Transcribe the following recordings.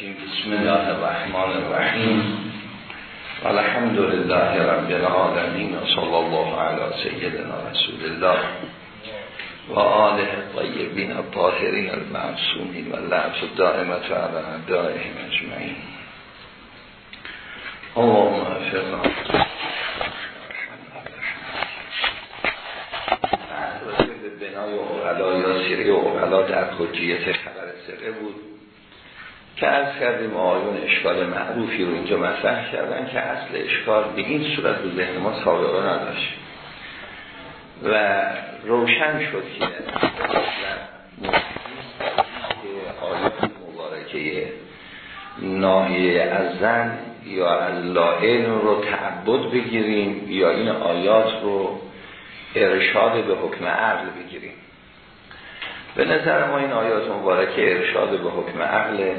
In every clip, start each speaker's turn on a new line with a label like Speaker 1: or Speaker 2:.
Speaker 1: بسم الله الرحمن الرحیم الحمد لله رب العالمین و صلی الله علی سیدنا رسول الله و آله الطیبین الطاهرین المعصومین و لعف الدائمت و علی اعدائهم اجمعین. اللهم افرنا بنای اغلا یا سیره اغلا در حجیت خبر سره بود. که از کردیم آیون اشکال معروفی رو اینجا مطرح کردن که اصل اشکال به این صورت به ذهن ما سابقه نداشت. و روشن شد که آیات مبارکه ناهیه از زن یا از لائن رو تعبد بگیریم یا این آیات رو ارشاد به حکم عقل بگیریم. به نظر ما این آیات مبارکه ارشاد به حکم عقل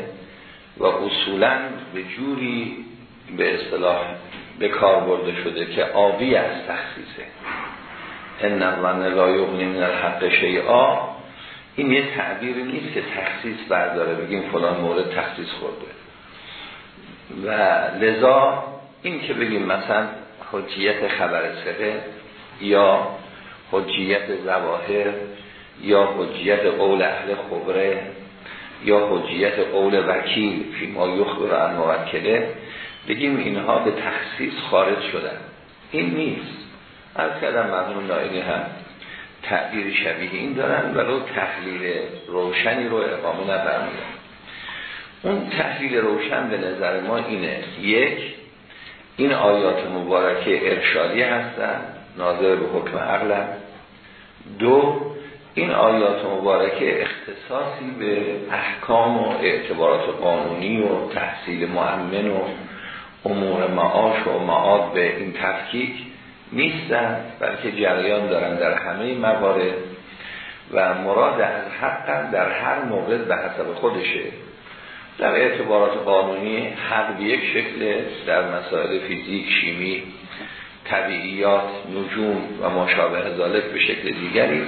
Speaker 1: و اصولا به جوری به اصطلاح به کار برده شده که آبی از تخصیصه. ان من لا یغنی من الحق شیئا. این یه تعبیری نیست که تخصیص برداره بگیم فلان مورد تخصیص خورده. و لذا این که بگیم مثلا حجیت خبر سره یا حجیت زواهر یا حجیت قول اهل خبره یا حجیت قول وکیل فی ما یخبر عن موکله بگیم اینها به تخصیص خارج شدن. این نیست. از کردم مرحوم نائینی هم تعبیر شبیه این دارن ولو تحلیل روشنی رو اقامه نفرمیدن اون تحلیل روشن به نظر ما اینه. یک این آیات مبارکه ارشادی هستن ناظر به حکم عقل دو این آیات مبارکه اختصاصی به احکام و اعتبارات قانونی و تحصیل مؤمن و امور معاش و معاد به این تفکیک نیستن بلکه جریان دارن در همه موارد و مراد از حق در هر مورد به حسب خودشه. در اعتبارات قانونی حق به یک شکل در مسائل فیزیک شیمی طبیعیات نجوم و مشابه ذالک به شکل دیگری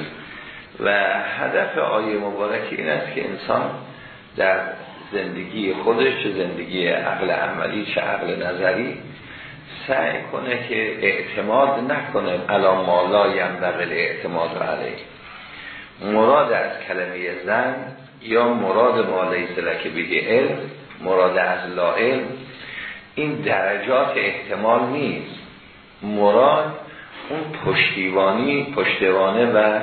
Speaker 1: و هدف آیه مبارکه این است که انسان در زندگی خودش چه زندگی عقل عملی چه عقل نظری سعی کنه که اعتماد نکنه. الا مالا ینبغل اعتماد علیه. مراد از کلمه زن یا مراد ما لیس لک به علم مراد از لا علم این درجات احتمال نیست. مراد اون پشتیوانی پشتوانه و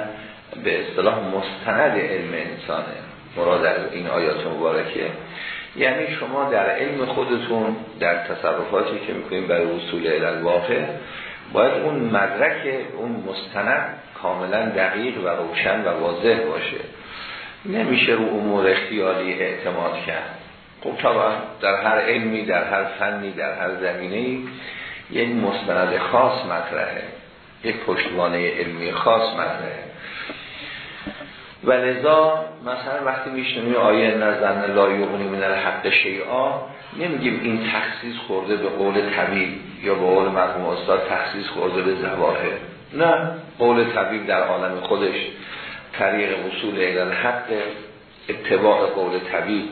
Speaker 1: به اصطلاح مستند علم انسانه. مراد از این آیات مبارکه. یعنی شما در علم خودتون در تصرفاتی که می‌کنیم برای وصول الواقع باید اون مدرک اون مستند کاملا دقیق و روشن و واضح باشه. نمیشه رو امور خیالی اعتماد کرد. خب طبعا در هر علمی در هر فنی در هر زمینه یک مستند خاص مطرحه. یک پشتوانه علمی خاص مطرحه. و لذا مثلا وقتی میشنیم آیه نزدن لا یغنی من الحق شیعا نمیگیم این تخصیص خورده به قول طبیب یا به قول مرحوم استاد تخصیص خورده به زواهر. نه قول طبیب در عالم خودش. طریق وصول الحق اتباع قول طبیب.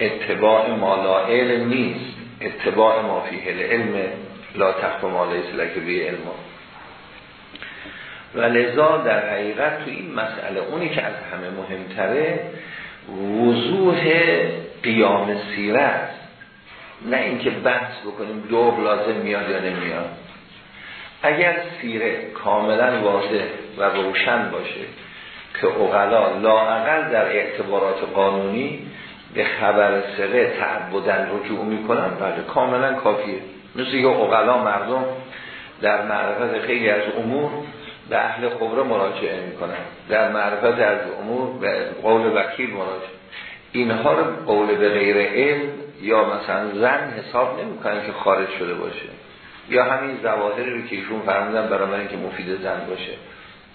Speaker 1: اتباع ما علم نیست اتباع ما فیه العلم. لا تخف ما لیس لک علم. و لذا در حقیقت تو این مسئله اونی که از همه مهمتره وضوح قیام سیرت نه اینکه بحث بکنیم دو لازم میاد یا نمیاد. اگر سیره کاملا واضح و روشن باشه که اغلا لاعقل در اعتبارات قانونی به خبر سره تعبدن رجوع می‌کنن بله کاملا کافیه. مثل که اغلا مردم در معرفت خیلی از امور به اهل خبره مراجعه می‌کنن. در معرفت از امور به قول وکیل مراجعه. اینها رو قول به غیر علم یا مثلا زن حساب نمی‌کنن که خارج شده باشه. یا همین زواهری رو که ایشون فرمودن برای من که مفید زن باشه.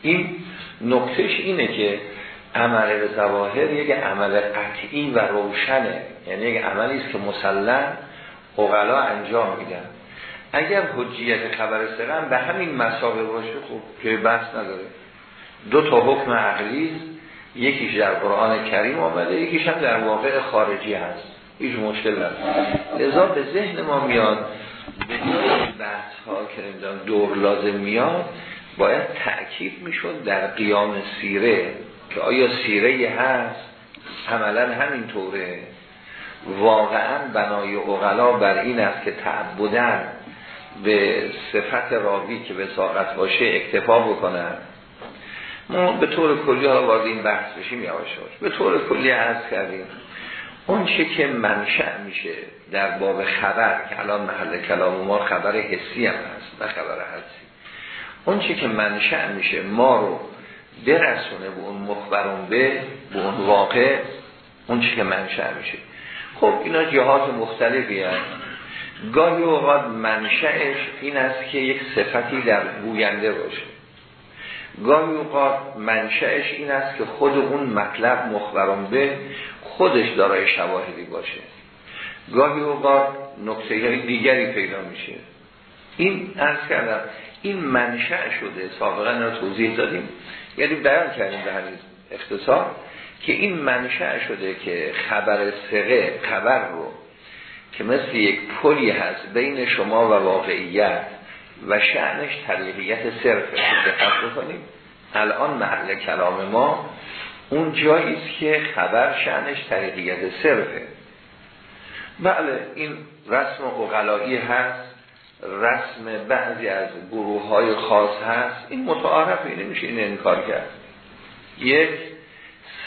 Speaker 1: این نکتهش اینه که عمل به زواهر یک عمل قطعی و روشنه. یعنی یک عملی است که مسلم اغلا انجام میدن. اگر حجیت خبر سرم به همین مسابه باشه خب که بحث نداره. دو تا حکم عقلی یکیش در قرآن کریم آمده یکیش هم در واقع خارجی هست. هیچ مشکل نداره. لذا به ذهن ما میاد به بحث ها که دور لازم میاد باید تأکید می‌شد در قیام سیره که آیا سیره هست؟ عملا همینطوره. واقعا بنای اغلا بر این است که تعبدن به صفت راوی که به ساقت باشه اکتفا بکنن. ما به طور کلی ها وارد این بحث بشیم یواش به طور کلی عرض کردیم. اون چه که منشأ میشه در باب خبر که الان محل کلام ما خبر حسی هم هست نه خبر حسی. اون چه که منشأ میشه ما رو برسونه به اون مخبرون به به اون واقع اون چه که منشأ میشه. خب اینا جهات مختلفی هست. گاهی اوقات منشأش این است که یک صفتی در گوینده باشه. گاهی اوقات منشأش این است که خود اون مطلب مخبران به خودش دارای شواهدی باشه. گاهی اوقات نکته های دیگری پیدا میشه. این ارز کردم این منشأ شده سابقا رو توضیح دادیم. یعنی بیان کردیم به همین اختصار که این منشأ شده که خبر سقه خبر رو که مثل یک پلی هست بین شما و واقعیت و شعنش طریقیت صرفه دقت بکنیم. الان محل کلام ما اون جایی است که خبر شعنش طریقیت صرفه. بله این رسم اقلایی هست رسم بعضی از گروه های خاص هست. این متعارفه نمیشه این انکار کرد. یک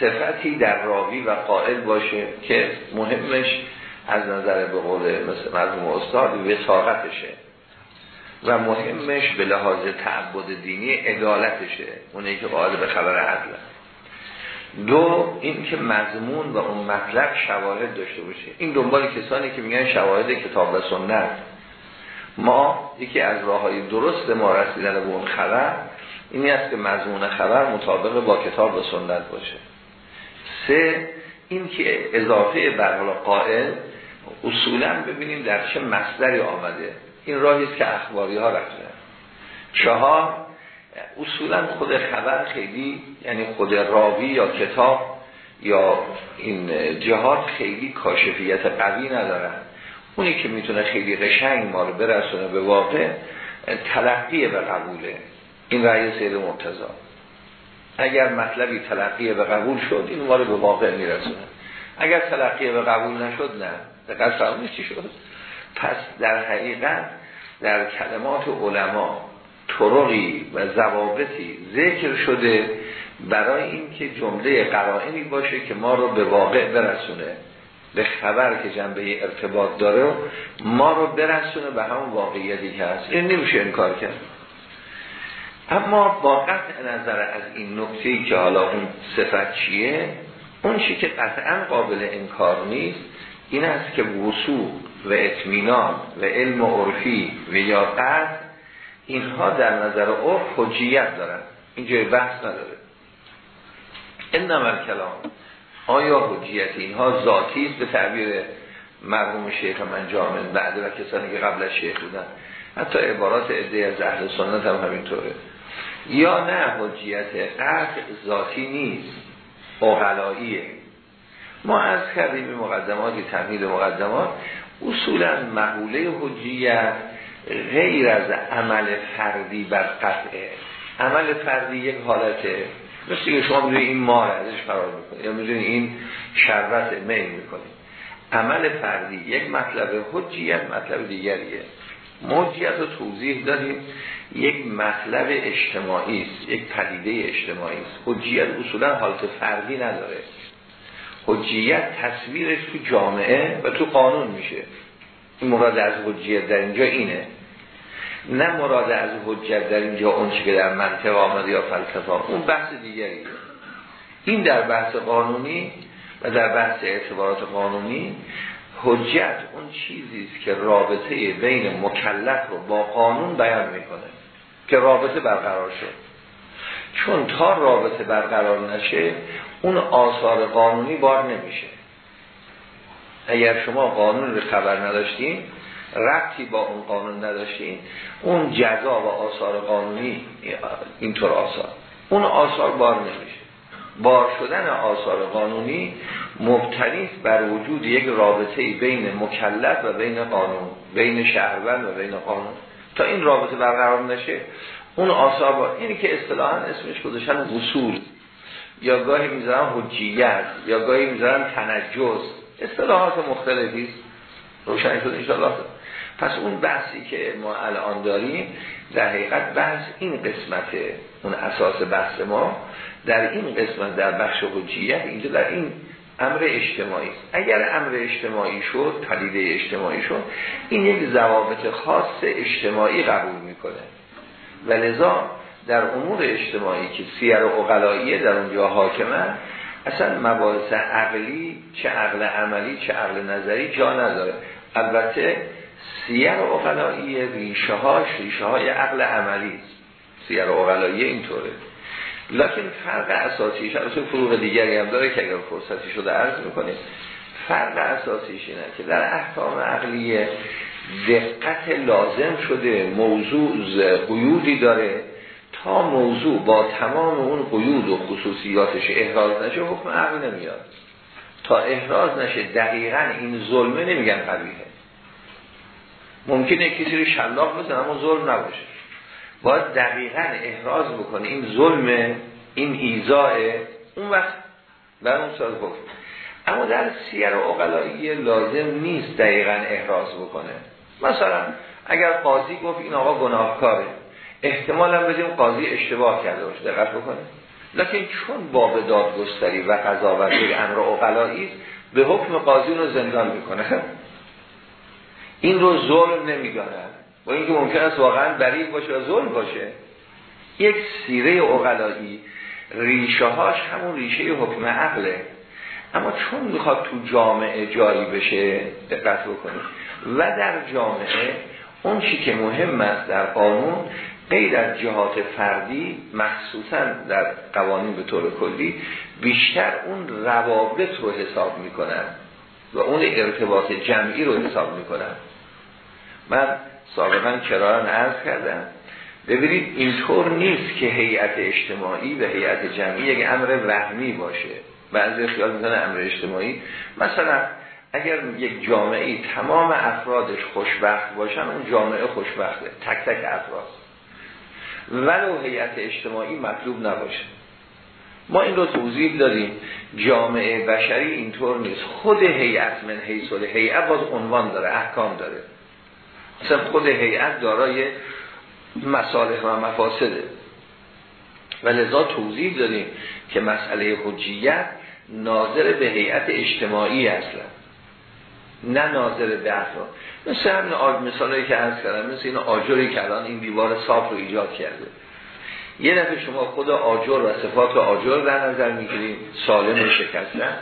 Speaker 1: صفتی در راوی و قائل باشه که مهمش از نظر به قول مثل مرموم استاد وساقتشه. و مهمش به لحاظ تعبد دینی عدالتشه. اونه که قائل به خبر عدل دو این که مضمون و اون مطلب شواهد داشته باشه. این دنبال کسانی که میگن شواهد کتاب و سنت. ما یکی از راه های درست ما رسیدن به اون خبر اینی است که مضمون خبر مطابق با کتاب و سنت باشه. سه این که اضافه بر قائل اصولا ببینیم در چه مصدری آمده. این راهی است که اخباری ها رفتن. چهار اصولا خود خبر خیلی یعنی خود راوی یا کتاب یا این جهات خیلی کاشفیت قوی ندارن. اونی که می‌تونه خیلی قشنگ ما رو برسونه به واقع تلقی به قبوله. این رأی سید مرتضا اگر مطلبی تلقی به قبول شد این ما رو به واقع میرسونه. اگر تلقی به قبول نشد نه. دقیق فرمونی چی شد؟ پس در حقیقت در کلمات علما طرقی و ضوابطی ذکر شده برای اینکه جمله قرائنی باشه که ما رو به واقع برسونه. به خبر که جنبه ارتباط داره ما رو برسونه به همون واقعیتی که هست. این نمیشه انکار کرد. اما با قطع نظر از این نکته که حالا اون صفت چیه اون چی که قطعا قابل انکار نیست این است که وصول و اطمینان و علم عرفی و یا قرد اینها در نظر عرف حجیت دارن. اینجای بحث نداره. این نمر کلام آیا حجیت اینها ذاتی است؟ به تعبیر مرحوم شیخ من جامع بعد و کسانی که قبل از شیخ بودن. حتی عبارات عده از اهل سنت هم همینطوره. یا نه حجیت قطع ذاتی نیست. اغلاییه ما از کردیم به مقدماتی تمهید مقدمات اصولا مقوله حجیت غیر از عمل فردی بر قطعه عمل فردی یک حالته. مثل که شما می‌دونی این مار ازش فرار می‌کنه یا می‌دونی این شربت میل می‌کنه عمل فردی یک مطلب حجیت مطلب دیگریه. موجیت رو توضیح دادیم. یک مطلب اجتماعی است یک پدیده اجتماعی است. حجیت اصولا حالت فردی نداره. حجیت تصویرش تو جامعه و تو قانون میشه. این مراد از حجیت در اینجا اینه. نه مراد از حجیت در اینجا اون که در منطقه آمده یا فلسفه. اون بحث دیگری. این در بحث قانونی و در بحث اعتبارات قانونی حجت اون چیزی است که رابطه بین مکلف رو با قانون بیان می‌کنه که رابطه برقرار شد. چون تا رابطه برقرار نشه اون آثار قانونی بار نمیشه. اگر شما قانون رو خبر نداشتین ربطی با اون قانون نداشتین اون جزا و آثار قانونی اینطور آثار. اون آثار بار نمیشه. بار شدن آثار قانونی مبتنی بر وجود یک رابطه بین مکلف و بین قانون بین شهروند و بین قانون. تا این رابطه برقرار نشه اون آثار اینی که اصطلاحا اسمش گذاشتن وصول یا گاهی می‌ذارن حجیت یا گاهی می‌ذارن تنجز اصطلاحات مختلفی روشن شد انشاءالله. پس اون بحثی که ما الان داریم در حقیقت بحث این قسمته اون اساس بحث ما در این قسمت در بخش حجیت اینجا در این امر اجتماعی اگر امر اجتماعی شد پدیده اجتماعی شد این یک ضوابط خاص اجتماعی قبول می‌کنه. و لذا در امور اجتماعی که سیر و اقلاییه در اونجا حاکمه اصلا مباحث عقلی چه عقل عملی چه عقل نظری جا نداره. البته سیر و اقلاییه ریشه هاش ریشه های عقل عملی است. سیر و اقلاییه اینطوره. لکن فرق اساسیش از فروغ دیگری هم داره که اگر فرصتی شده عرض می‌کنیم فرق اساسیش اینه که در احکام عقلیه دقت لازم شده موضوع قیودی داره. تا موضوع با تمام اون قیود و خصوصیاتش احراز نشه حکم عقل نمیاد. تا احراز نشه دقیقا این ظلمه نمیگن قبیله. ممکنه کسی رو شلاق بزن اما ظلم نباشه. باید دقیقا احراز بکنه. این ظلم این ایزاه اون وقت بر اون حکم. اما در سیر اقلایی لازم نیست دقیقا احراز بکنه. مثلا اگر قاضی گفت این آقا گناهکاره. احتمال هم بدیم قاضی اشتباه کرده باشه دقت بکنه. لکن چون باب دادگستری و قضاوت یک امر اقلایی به حکم قاضی رو زندان می‌کنه. این رو ظلم نمی‌دانن با اینکه ممکن است واقعا بریق باشه و ظلم باشه. یک سیره اقلایی ریشه هاش همون ریشه حکم عقله. اما چون می‌خواد تو جامعه جاری بشه دقت بکنید. و در جامعه اون چی که مهم است در قانون غیر از جهات فردی مخصوصا در قوانین به طور کلی بیشتر اون روابط رو حساب می‌کنن و اون ارتباط جمعی رو حساب می‌کنن. من سابقا کرارن عرض کردم. ببینید اینطور نیست که هیئت اجتماعی و هیئت جمعی یک امر وهمی باشه. بعضی خیال می‌کنه امر اجتماعی. مثلا اگر یک جامعه تمام افرادش خوشبخت باشن اون جامعه خوشبخته. تک تک افراد. ولو هیئت اجتماعی مطلوب نباشه. ما این رو توضیح داریم جامعه بشری اینطور نیست. خود هیئت من حیث هیئت باز عنوان داره احکام داره. مثلا خود هیئت دارای مصالح و مفاسده. و لذا توضیح داریم که مسئله حجیت ناظر به هیئت اجتماعی اصلا. نه ناظر به افراد مثل همین آج مثالایی که هست کردم مثل این آجوری که الان این دیوار صاف رو ایجاد کرده. یه دفعه شما خود آجر و صفات آجر در نظر می‌گیریم سالم شکستن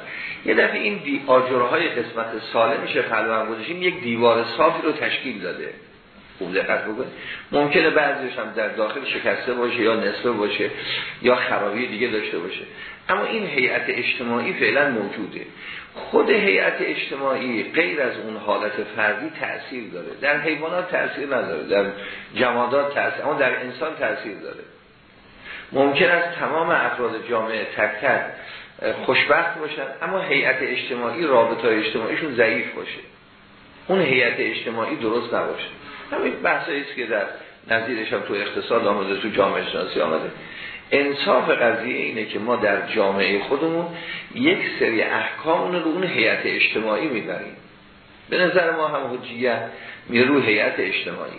Speaker 1: یه دفعه این دی آجرهای قسمت سالمش خلوان گذاشیم یک دیوار صافی رو تشکیل داده. خوب دقت بکنید ممکنه بعضیش هم در داخل شکسته باشه یا نصفه باشه یا خرابی دیگه داشته باشه. اما این هیئت اجتماعی فعلا موجوده. خود هیئت اجتماعی غیر از اون حالت فردی تأثیر داره. در حیوانات تأثیر نداره. در جمادات تأثیر اما در انسان تأثیر داره. ممکن است تمام افراد جامعه تک خوشبخت باشن اما هیئت اجتماعی رابطه اجتماعیشون ضعیف باشه. اون هیئت اجتماعی درست نباشه. همین بحثایی است که در نظیرش هم تو اقتصاد آمده تو جامعه شناسی آمده. انصاف قضیه اینه که ما در جامعه خودمون یک سری احکام رو اون هیئت اجتماعی می‌بریم. به نظر ما هم حجیه میره رو هیئت اجتماعی.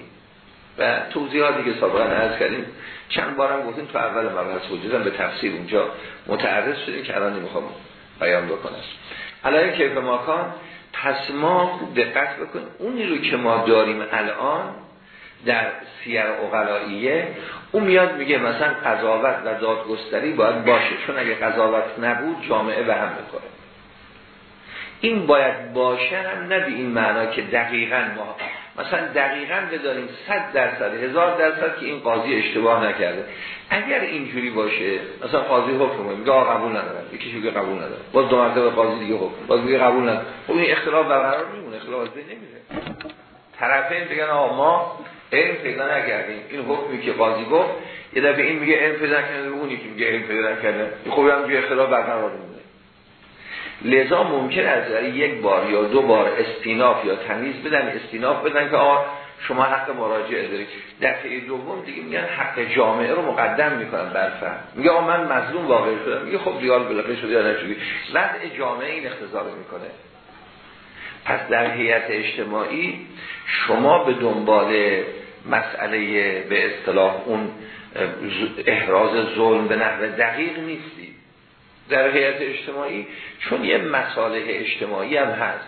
Speaker 1: و توضیحاتی که سابقا عرض کردیم چند بارم گفتیم تو اول مبحث وجودم به تفسیر اونجا متعرض شدیم که الان نمی‌خوام بیان بکنم. علایه کیف ماکان پس ما دقت بکنیم. اونی رو که ما داریم الان در سیر اقلائیه اون میاد میگه مثلا قضاوت و دادگستری باید باشه. چون اگه قضاوت نبود جامعه به هم می‌کنه این باید باشه هم نه به این معنا که دقیقا ما مثلا دقیقا بدانیم صد درصد هزار درصد که این قاضی اشتباه نکرده. اگر اینجوری باشه مثلا قاضی حکم میگه قبول ندارم. یکی که قبول نداره باز دو مرتبه قاضی دیگه حکم. باز دیگه قبول نداره خب این اختلاف برقرار میمونه اختلاف از بین نمیره. طرفین بگن آقا ما علم پیدا نکردیم. این حکمی که قاضی گفت یه دفعه این میگه علم پیدا کرده اونی که میگه علم پیدا نکرده خب هم اختلاف برقرار میمونه. لذا ممکن از یک بار یا دو بار استیناف یا تمیز بدن استیناف بدن که آه شما حق مراجعه دارید. دفعه دوم دیگه میگن حق جامعه رو مقدم می‌کنن بر میگه آقا من مظلوم واقع شدم. میگه خب ریال بلاقه شده یا نشدی وضع جامعه این اختزار می‌کنه. پس در هیئت اجتماعی شما به دنبال مسئله به اصطلاح اون احراز ظلم به نحو دقیق نیستی. در هیئت اجتماعی چون یه مساله اجتماعی هم هست.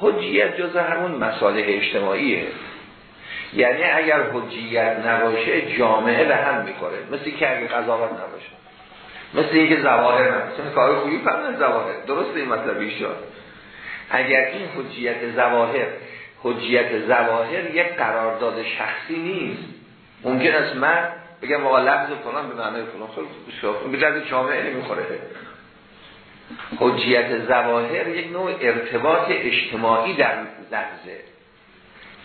Speaker 1: حجیت جز همون مساله اجتماعیه. یعنی اگر حجیت نباشه جامعه به هم می‌کنه مثل که اگر قضاوت نباشه. مثل اینکه زواهر مثل کار خوبی فرمن زواهر. درست این مطلبی شد اگر این حجیت زواهر حجیت زواهر یک قرارداد شخصی نیست. ممکن است من بگم واقعا لفظ فلان به معنی فلان خیلی به جامعه نمی‌خوره. حجیت زواهر یک نوع ارتباط اجتماعی در لحظه.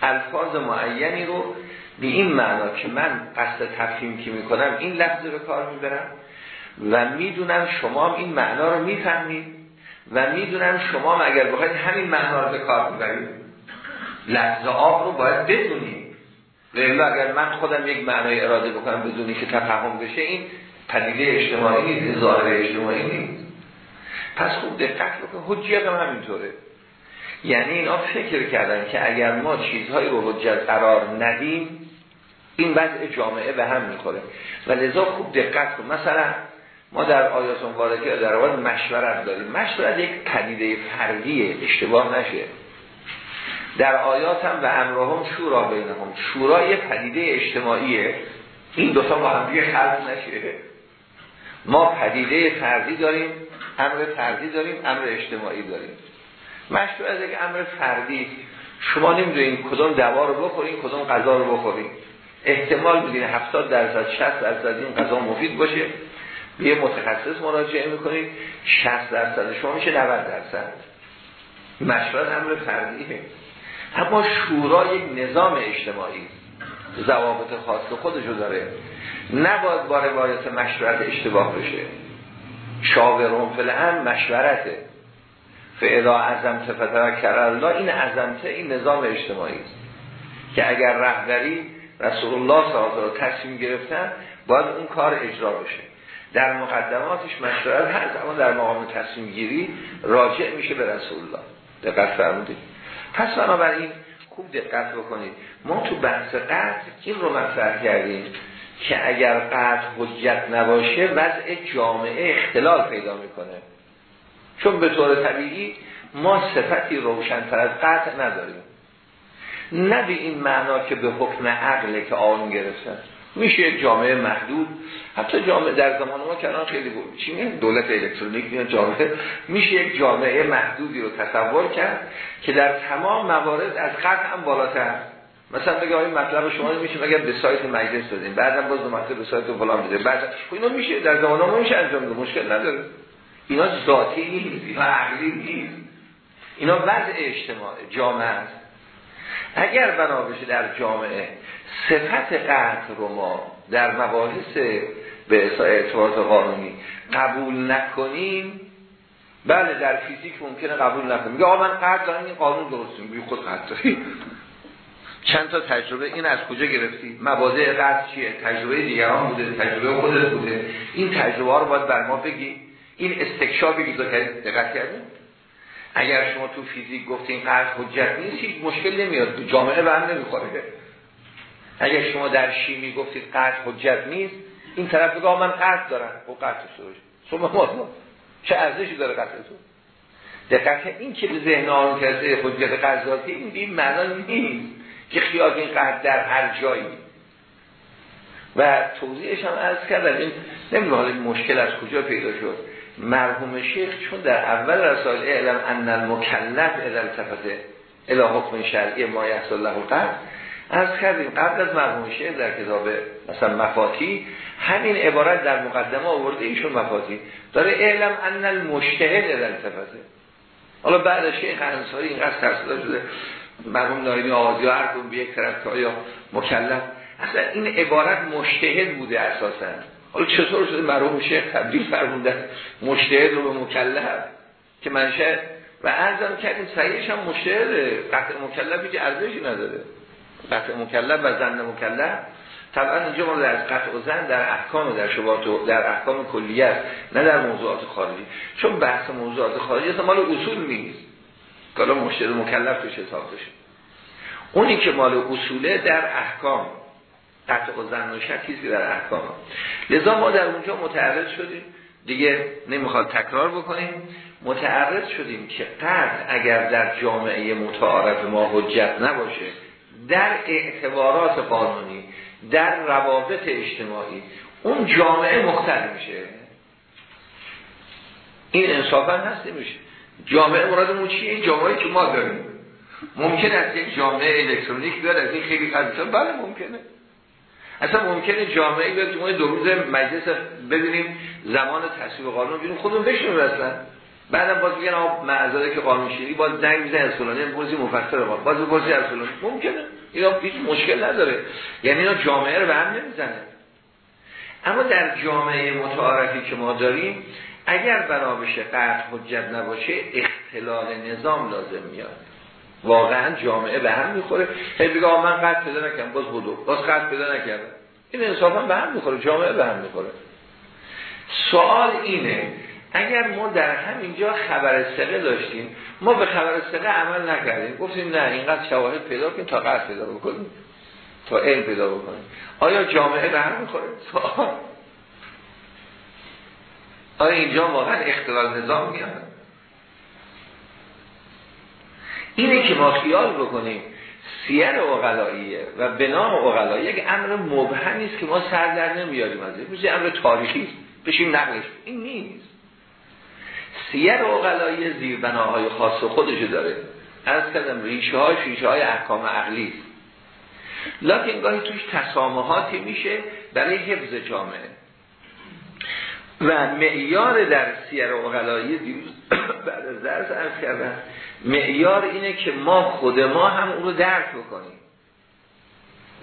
Speaker 1: الفاظ معینی رو به این معنا که من قصد تفهیم که می‌کنم این لفظ رو کار می‌برم و می‌دونم شما این معنا رو می‌فهمید و می‌دونم شما اگر بخواید همین معنا رو به کار می‌برید. لفظ آب رو باید بدونید. لیلا یعنی اگر من خودم یک معنای اراده بکنم بدونی که تفهم بشه این پدیده اجتماعی نیست ظاهر اجتماعی نیست. پس خوب دقت بکن حجیت هم همینطوره. یعنی اینا فکر کردن که اگر ما چیزهایی رو حجت قرار ندیم این وضع جامعه به هم می‌خوره. و لذا خوب دقت کن. مثلا ما در آیات مبارکه در واقع مشورت داریم. مشورت یک پدیده فردیه اشتباه نشه. در آیات هم و امرهم شورا بینهم. شورا یه پدیده اجتماعیه. این دوتا با هم دیگه خلق نشه. ما پدیده فردی داریم. امر فردی داریم امر اجتماعی داریم. مشروع از یک امر فردی شما نمی‌دونید کدوم دوا رو بخورین کدوم غذا رو بخورین. احتمال میدین 70 درصد 60 درصد این غذا مفید باشه. به یه متخصص مراجعه می‌کنید 60 درصد. شما میشه 90 درصد. مشورت امر فردیه. اما شورا یک نظام اجتماعی. ضوابط خاص خودشو داره. نباید با روایت مشورت اشتباه بشه. شاورون فلهم مشورته. فعلا عظمت فتوکر الله این عظمته این نظام اجتماعی است. که اگر رهبری رسول الله صلی الله تصمیم گرفتن باید اون کار اجرا بشه. در مقدماتش مشورت هست اما در مقام تصمیم گیری راجع میشه به رسول الله دقت فرمودید. پس بنابراین خوب دقت بکنید. ما تو بحث قطع این رو مطرح کردیم. که اگر قطع حجت نباشه وضع جامعه اختلال پیدا می‌کنه. چون به طور طبیعی ما صفتی روشنتر از قطع نداریم. نه به این معنا که به حکم عقله که آن گرفتن میشه یک جامعه محدود. حتی جامعه در زمان ما کنان خیلی بود. چی دولت الکترونیک میگن جامعه. میشه یک جامعه محدودی رو تصور کرد که در تمام موارد از قطع هم بالاتر. مثلا بگه این مطلب شما میشه مگر به سایت مجلس بدین بعدم باز مطلب به سایت فلان بده بعد خب اینا میشه. در زمان ما میشه انجام بده مشکل نداره. اینا ذاتی نیست. اینا عقلی نیست. اینا وضع اجتماع جامعه است. اگر بنا بشه در جامعه صفت قطع رو ما در مباحث به اعتبارات قانونی قبول نکنیم بله در فیزیک ممکنه قبول نکنیم. میگه آقا من قطع دارم این قانون درست میگه خود قطع چند تا تجربه این از کجا گرفتی؟ مبادع قطع چیه؟ تجربه دیگران بوده تجربه خودت بوده. این تجربه رو باید بر ما بگی. این استکشافی که دقت اگر شما تو فیزیک گفتین قطع حجت نیست هیچ مشکل نمیاد. جامعه به هم نمی‌خوره. اگر شما در شیمی گفتید قطع حجت نیست این طرف بگه من قطع دارم. و خب شده شما ما چه ارزشی داره قطع تو؟ دقت این که به ذهن آن کرده حجت قضاتی این این معنا نیست. که خیال این قطع در هر جایی. و توضیحش هم از کردم این نمی‌دونم این مشکل از کجا پیدا شد. مرحوم شیخ چون در اول رسائل اعلم ان المکلف اذا التفت الى حکم شرعی ما یحصل له قطع از کردیم قبل از مرحوم شیخ در کتاب مثلا مفاتی همین عبارت در مقدمه آورده ایشون مفاتی. داره اعلم ان المجتهد اذا التفته حالا بعد شیخ انصاری اینقدر ترسیده شده. مرحوم نایمی آوازی هر کن به یک طرف یا مکلف. اصلا این عبارت مشتهد بوده اساسا. حالا چطور شده مرحوم شیخ تبدیل فرموندن مشتهد رو به مکلف؟ که منشه و ارزم کردیم صحیحش هم مشهره قطع مکلفی که ارزشی نداره. قطع مکلف و زن مکلف. طبعا اینجا ما در قطع و زن در احکام و در شبات و در احکام کلیت نه در موضوعات خارجی. چون بحث موضوعات خارجی مال اصول نیست. الان مشتری مکلف توش حساب بشه. اونی که مال اصوله در احکام قطع و زن و شکیزی که در احکام. لذا ما در اونجا متعرض شدیم. دیگه نمی‌خواد تکرار بکنیم. متعرض شدیم که قطع اگر در جامعه متعارف ما حجت نباشه در اعتبارات قانونی در روابط اجتماعی اون جامعه مختلف میشه. این انصافا هست نمیشه. جامعه مرادمون چیه؟ این جامعه که ما داریم. ممکن است یک جامعه الکترونیک بیاد از این خیلی قضیه بله ممکنه. اصلا ممکنه جامعه بیاد که ما دو روز مجلس ببینیم زمان تصویب قانون ببینیم خودمون بشونیم اصلا. بعدم باز میگن آقا معذره که قانون شیری باز زنگ می‌زنه از فلانی بپرسی مفسر باز باز بپرسی از فلانی. ممکنه. اینا هیچ مشکل نداره. یعنی اینا جامعه رو به هم نمی‌زنه. اما در جامعه متعارفی که ما داریم اگر بنا بشه قطع حجت نباشه اختلال نظام لازم میاد. واقعا جامعه به هم می‌خوره. هی بگه من قطع پیدا نکنم باز بودو باز قطع پیدا نکردم. این انصافا به هم می‌خوره. جامعه به هم می‌خوره. سوال اینه اگر ما در همینجا خبر سقه داشتیم ما به خبر سقه عمل نکردیم. گفتیم نه اینقدر شواهد پیدا کنیم تا قصد پیدا بکنیم. تا علم پیدا بکنیم. آیا جامعه به هم می‌خوره؟ آیا اینجا واقعا اختلال نظام میاد اینه که ما خیال بکنیم سیر اغلاییه و بنا اغلاییه یک امر مبهمی است که ما سر در نمیاریم از این. امر تاریخی بشیم نقلش این نیست. سیر اغلاییه زیر بناهای خاص خودشو داره. از کردم ریشه های ریشه های احکام عقلی لکن گاهی توش تسامحاتی میشه برای حفظ جامعه. و معیار در سیر اغلایی دیروز بعد از درس ارز کردن معیار اینه که ما خود ما هم اون رو درک بکنیم.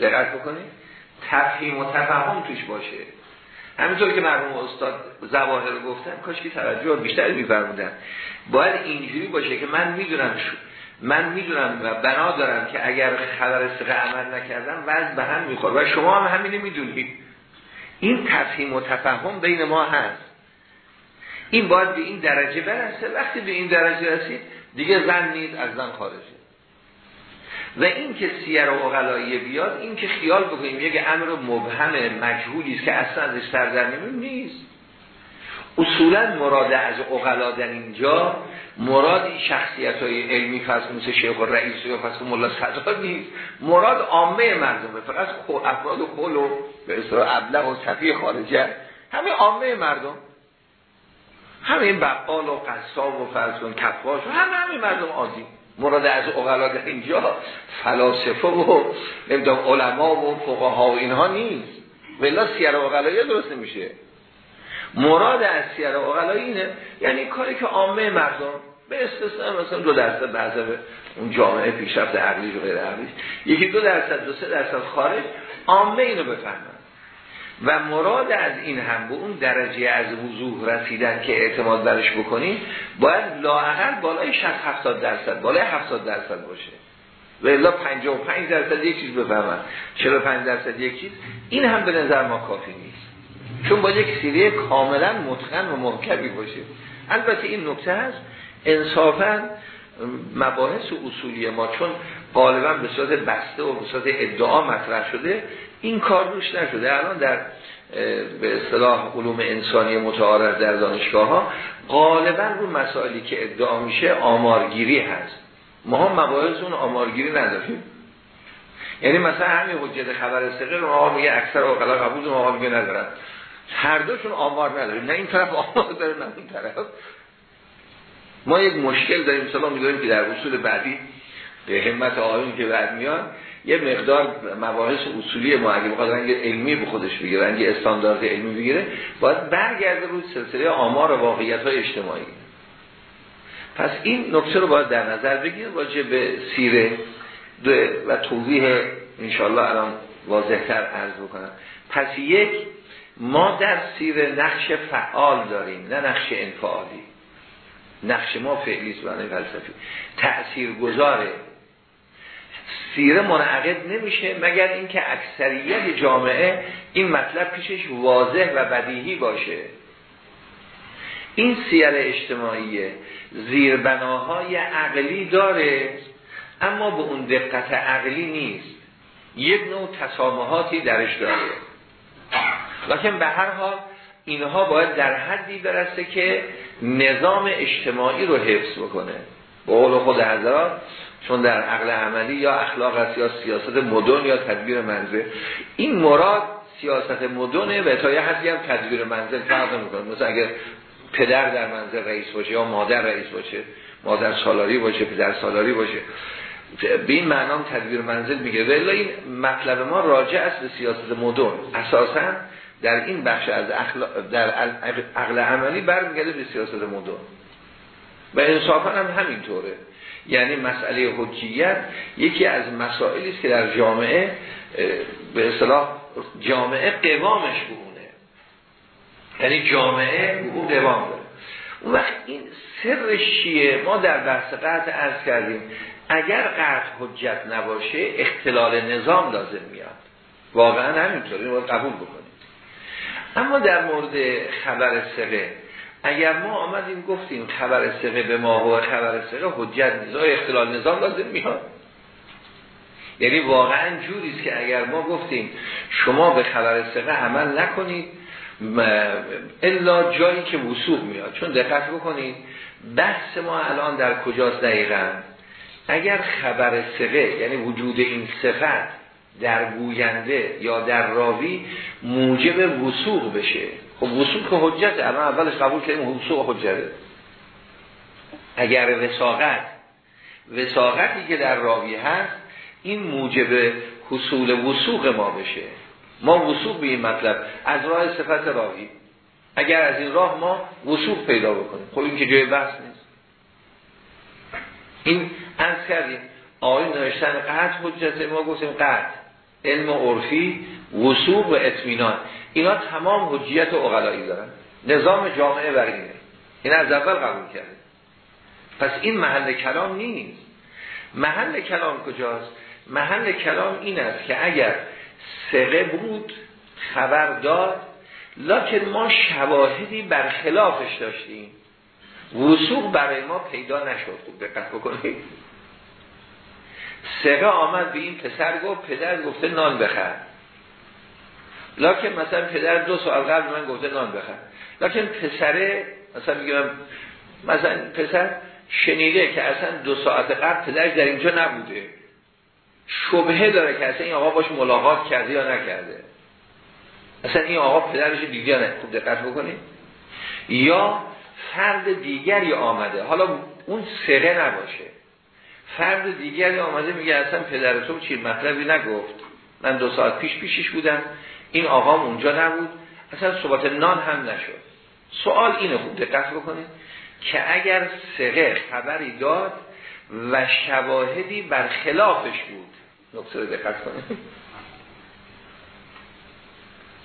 Speaker 1: دقت بکنیم. تفهیم و تفهم توش باشه. همینطور که مرحوم استاد زواهر رو گفتن کاش که توجه بیشتر میفرمودن. باید اینجوری باشه که من می‌دونم من می‌دونم و بنا دارم که اگر خبر سقه عمل نکردم وضع به هم می‌خوره. و شما هم همینه می‌دونید. این تفهیم و تفهم بین ما هست. این باید به این درجه برسه. وقتی به این درجه رسید دیگه زن نیست از زن خارجه و این که سیر و اغلاییه بیاد این که خیال بکنیم یک امر مبهم مجهولی است که اصلا ازش سر نیست. اصولا مراد از اغلا در اینجا مراد شخصیت های علمی فصل مثل شیخ و رئیس یا فصل ملا صدا نیست. مراد عامه مردمه. فقط افراد و کل و به اصطلاح ابله و صفی خارجه همه عامه مردم. همین بقال و قصاب و فرض کن کفاش و همه همه مردم عادی. مراد از اغلا در اینجا فلاسفه و نمی‌دونم علما و فقها و اینها نیست. ولی سیر اغلایی درست نمیشه. مراد از سیر اغلایی اینه. یعنی کاری که عامه مردم به استثناء مثلا دو درصد بعضا اون جامعه پیشرفت عقلی و غیر عقلی. یکی دو درصد دو سه درصد خارج عامه اینو بفهمن. و مراد از این هم به اون درجه از وضوح رسیدن که اعتماد برش بکنیم باید لاعقل بالای 60 70 درصد بالای 70 درصد باشه. و الا 55 درصد یک چیز بفهمن. 45 درصد یک چیز. این هم به نظر ما کافی نیست. چون با یک سیره کاملا متقن و محکمی باشه. البته این نکته هست انصافا مباحث اصولی ما چون غالبا به صورت بسته و به صورت ادعا مطرح شده این کار روش نشده. الان در به اصطلاح علوم انسانی متعارف در دانشگاه ها غالبا رو مسائلی که ادعا میشه آمارگیری هست. ما هم مباحث اون آمارگیری نداریم. یعنی مثلا همین حجت خبر رو آقا میگه اکثر اوقلا قبول ما میگه ندارن. هر دوشون آمار نداریم نه این طرف آمار داره نه این طرف. ما یک مشکل داریم مثلا می‌دونیم که در اصول بعدی به همت آیون که بعد میاد یه مقدار مباحث اصولی ما اگه بخواد رنگ علمی به خودش بگیره رنگ استاندارد علمی بگیره باید برگرده روی سلسله آمار و واقعیت های اجتماعی. پس این نکته رو باید در نظر بگیر راجع به سیره و توضیح انشالله الان واضحتر عرض بکنم. پس یک ما در سیره نقش فعال داریم نه نقش انفعالی. نقش ما فعلی است برای فلسفی. تأثیر گذاره سیره منعقد نمیشه مگر اینکه اکثریت جامعه این مطلب پیشش واضح و بدیهی باشه. این سیر اجتماعی زیربناهای عقلی داره اما به اون دقت عقلی نیست. یک نوع تسامحاتی درش داره. لکن به هر حال اینها باید در حدی برسه که نظام اجتماعی رو حفظ بکنه. به قول خود حضرات چون در عقل عملی یا اخلاق است یا سیاست مدن یا تدبیر منزل. این مراد سیاست مدنه و تا یه حدی هم تدبیر منزل فرق می‌کنه مثلا اگر پدر در منزل رئیس باشه یا مادر رئیس باشه مادر سالاری باشه پدر سالاری باشه به این معنام تدبیر منزل میگه. ولی این مطلب ما راجع است به سیاست مدن اساسا در این بخش از در عقل عملی برمیگرده به سیاست مدن و انصافا هم همینطوره. یعنی مسئله حجیت یکی از مسائلی است که در جامعه به اصطلاح جامعه قوامش بونه یعنی جامعه او قوام داره. اون وقت این سر شیعه ما در بحث قطع ارز کردیم. اگر قطع حجت نباشه اختلال نظام لازم میاد. واقعا همینطوری باید قبول بکنیم اما در مورد خبر سقه اگر ما آمدیم گفتیم خبر سقه به ما و خبر سقه حجت نیست اختلال نظام لازم میاد یعنی واقعا جوریست که اگر ما گفتیم شما به خبر سقه عمل نکنید الا جایی که وصول میاد. چون دقت بکنید بحث ما الان در کجاست دقیقا؟ اگر خبر سقه یعنی وجود این صفت در گوینده یا در راوی موجب وسوق بشه. خب وسوق که حجت الان اولش قبول کردیم وسوق حجته. اگر وساقت وساقتی که در راوی هست این موجب حصول وسوق ما بشه. ما وسوق به این مطلب از راه صفت راوی. اگر از این راه ما وسوق پیدا بکنیم. خب این که جای بحث نیست. این از کردیم آقای نوشتن قطع حجت ما گفتیم قطع. علم عرفی وسوق و اطمینان. اینا تمام حجیت اقلایی دارن. نظام جامعه بر اینه این از اول قبول کرده. پس این محل کلام نیست. محل کلام کجاست؟ محل کلام این است که اگر سقه بود خبر داد لکن ما شواهدی بر خلافش داشتیم. وسوق برای ما پیدا نشد. دقت بکنید. سقه آمد به این پسر گفت پدر گفته نان بخر. لکن مثلا پدر دو سال قبل من گفته نان بخر. لکن پسره مثلا میگم مثلا پسر شنیده که اصلا دو ساعت قبل پدرش در اینجا نبوده. شبهه داره که اصلا این آقا باش ملاقات کرده یا نکرده. اصلا این آقا پدرش دیگه نه؟ خوب دقت بکنید. یا فرد دیگری آمده. حالا اون سره نباشه. فرد دیگری آمده میگه اصلا پدر تو چی مطلبی نگفت. من دو ساعت پیش پیشش بودم. این آقام اونجا نبود. اصلا صحبت نان هم نشد. سوال اینه خوب دقت بکنید که اگر سقه خبری داد و شواهدی بر خلافش بود. نکته دقت کنید.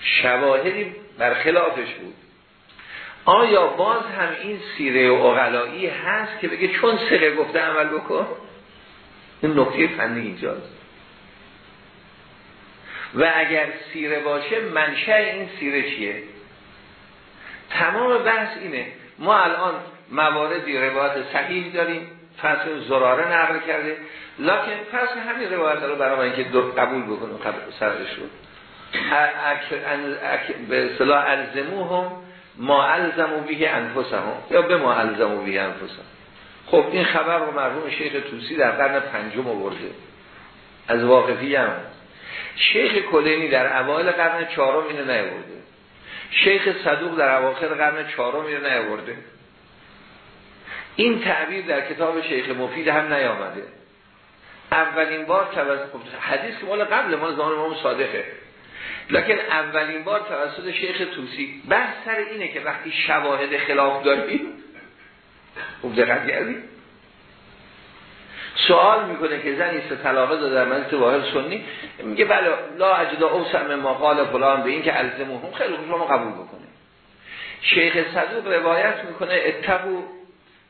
Speaker 1: شواهدی بر خلافش بود. آیا باز هم این سیره و هست که بگه چون سقه گفته عمل بکن؟ این نکته فنی اینجاست. و اگر سیره باشه منشه این سیره چیه؟ تمام بحث اینه. ما الان مواردی روایت صحیح داریم فصل زراره نقل کرده. لکن فصل همین روایت رو برای اینکه قبول بکنم سرش رو. به اصطلاح الزمو هم ما الزمو بیه انفسهم. یا به ما الزمو بیه انفسهم. خب این خبر رو مرحوم شیخ توسی در قرن پنجم آورده. از واقفی هم. شیخ کلینی در اوایل قرن چهارم اینو نیاورده. شیخ صدوق در اواخر قرن چهارم اینو نیاورده. این تعبیر در کتاب شیخ مفید هم نیامده. اولین بار توسط خب، حدیث که مال قبل مال زمان امام صادقه. لکن اولین بار توسط شیخ توسی بحث سر اینه که وقتی شواهد خلاف داریم خوب دقت کردی؟ سوال می‌کنه که زنی سه طلاقه داده در مجلس واحد سنی. میگه بله لا اجدا اوسم ما قال فلان به این که الزمهم خیلی خوب شما قبول بکنه شیخ صدوق روایت می‌کنه اتقو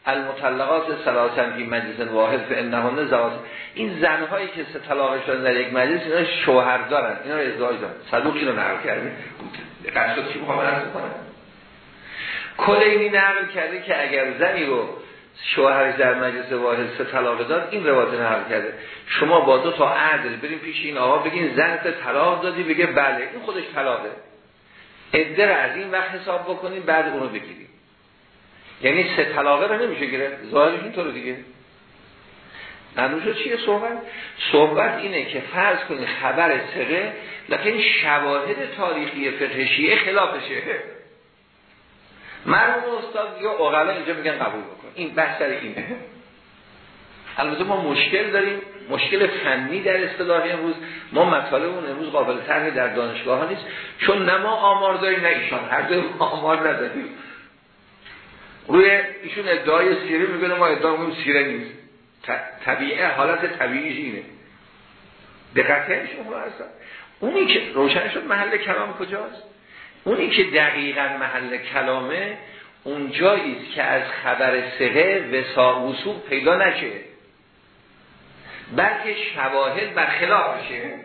Speaker 1: المطلقات سلاسن فی مجلس واحد فانهن زوات. این زنهایی که سه طلاق شدن در یک مجلس اینا شوهر دارن اینا ازدواج دارن. صدوق اینو نقل کرده. قصد چی می‌خوام کنم کلینی نقل کرده که اگر زنی رو شوهرش در مجلس واحد سه طلاق داد این روایت نقل کرده. شما با دو تا عدل بریم پیش این آقا بگین زن طلاق دادی بگه بله این خودش طلاقه. عده از این وقت حساب بکنیم بعد اونو بگیریم یعنی سه طلاقه رو نمیشه گرفت. ظاهرش اینطور دیگه. نموشه چیه صحبت؟ صحبت اینه که فرض کنید خبر سقه لکن شواهد تاریخی فقهشیه خلافشه. مرموم استاد یا اقلا اینجا میگن قبول بکن. این بحث اینه. البته ما مشکل داریم. مشکل فنی در اصطلاح امروز. ما مطالب اون امروز قابل طرح در دانشگاه ها نیست. چون نه ما آمار داریم نه ایشان. هر دو ما آمار نداریم. روی ایشون ادعای سیره میگه ما ادعا میگیم سیره نیست. طبیعه حالت طبیعیش اینه. دقت شما هستن اونی که روشن شد محل کلام کجاست؟ اونی که دقیقا محل کلامه اون جاییست که از خبر سقه وسا وصول پیدا نشه. بلکه شواهد برخلاف بشه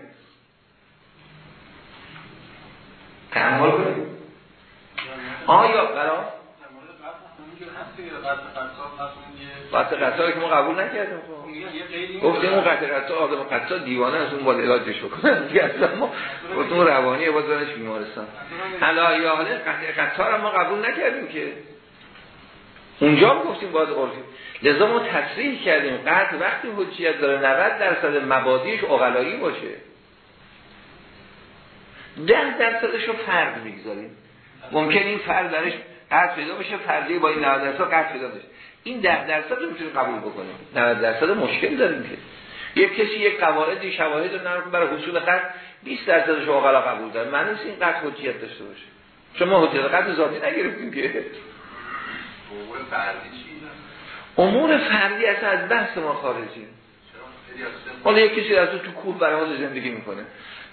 Speaker 1: تحمل کنید. آیا برای قطع قطع که ما قبول نکردیم. خب. گفتیم اون قطع قطع آدم قطع دیوانه از اون باید علاجش بکنن. دیگه اصلا ما گفتیم اون روانی باید دانش بیمارستان. حالا یا حالا قطع قطع رو ما قبول نکردیم که اونجا هم گفتیم باید عرفی لذا ما تصریح کردیم. قطع وقتی حجیت داره 90 درصد مبادیش اغلایی باشه. ده درصدش رو فرد می‌گذاریم. ممکن این فرد درش قطع پیدا بشه فردی با این 90 درصد قطع پیدا بشه. این ده درصد رو می‌تونیم قبول بکنیم. 90 درصد مشکل داریم که. یک کسی یک قواعدی شواهد رو نرکن برای حصول قطع 20 درصدش اغلا قبول داره. معنی این قطع حجیت داشته باشه. شما حجیت قطع ذاتی نگرفتیم که. امور فردی امور فردی اصلا از بحث ما خارجی حالا یک کسی از تو کوه برای زندگی می‌کنه.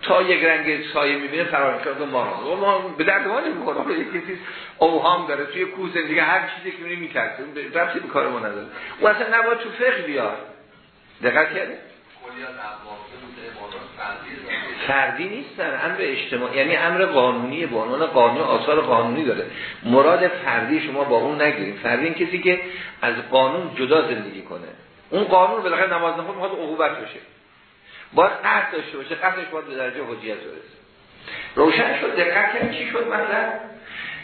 Speaker 1: تا یک رنگ سایه می‌بینه فرار کرده ما ما به درد ما نمی‌خوره. یک کسی اوهام داره توی کوه زندگی هر چیزی که می‌بینه میترسه. رفتی به کار ما نداره. او اصلا نباید تو فقه بیاد. دقت کرده فردی نیستن. امر اجتماعی یعنی امر قانونی به عنوان قانون آثار قانونی داره. مراد فردی شما با اون نگیریم. فردی این کسی که از قانون جدا زندگی کنه. اون قانون بالاخره نماز نخون می‌خواد عقوبت بشه. باید قطع داشته باشه قطعش باید به درجه حجیت برسه. روشن شد دقت کنید چی شد مثلا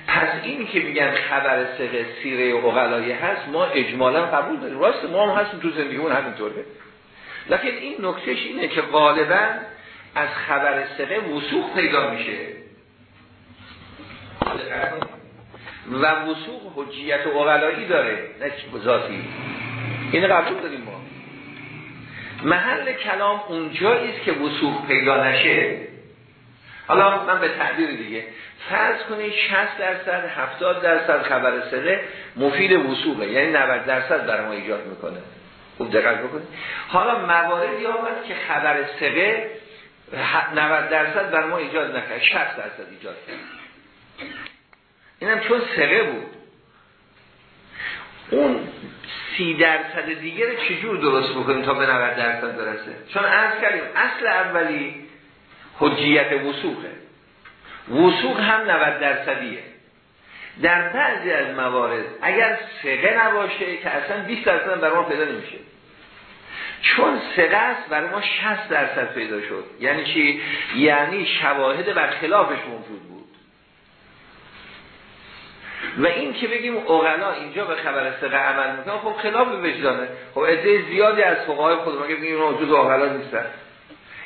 Speaker 1: پس این که میگن خبر سقه سیره و هست ما اجمالا قبول داریم. راست ما هم هستیم تو زندگیمون همینطوره. لکن این نکتهش اینه که غالبا از خبر سقه وسوق پیدا میشه. و وسوق حجیت اغلایی داره نه ذاتی. این قبول داریم ما. محل کلام اونجایی است که وسوق پیدا نشه. حالا من به تعبیر دیگه. فرض کنید 60 درصد 70 درصد خبر سره مفید وسوقه یعنی 90 درصد برای ما ایجاد می‌کنه. خوب دقت بکنید. حالا مواردی آمد که خبر سقه 90 درصد بر ما ایجاد نکرد. 60 درصد ایجاد کرد. اینم چون سقه بود. اون سی درصد دیگه رو چجور درست بکنیم تا به 90 درصد برسه؟ چون از کردیم اصل اولی حجیت وسوقه. وسوق هم 90 درصدیه. در بعضی از موارد اگر سقه نباشه که اصلا 20 درصد بر ما پیدا نمیشه. چون سقه است برای ما 60 درصد پیدا شد. یعنی چی؟ یعنی شواهد بر خلافش موجود بود. و این که بگیم اغلا اینجا به خبر سقه عمل می‌کنه خب خلاف وجدانه. خب عده زیادی از فقهای خود ما که بگیم موجود اغلا نیستن.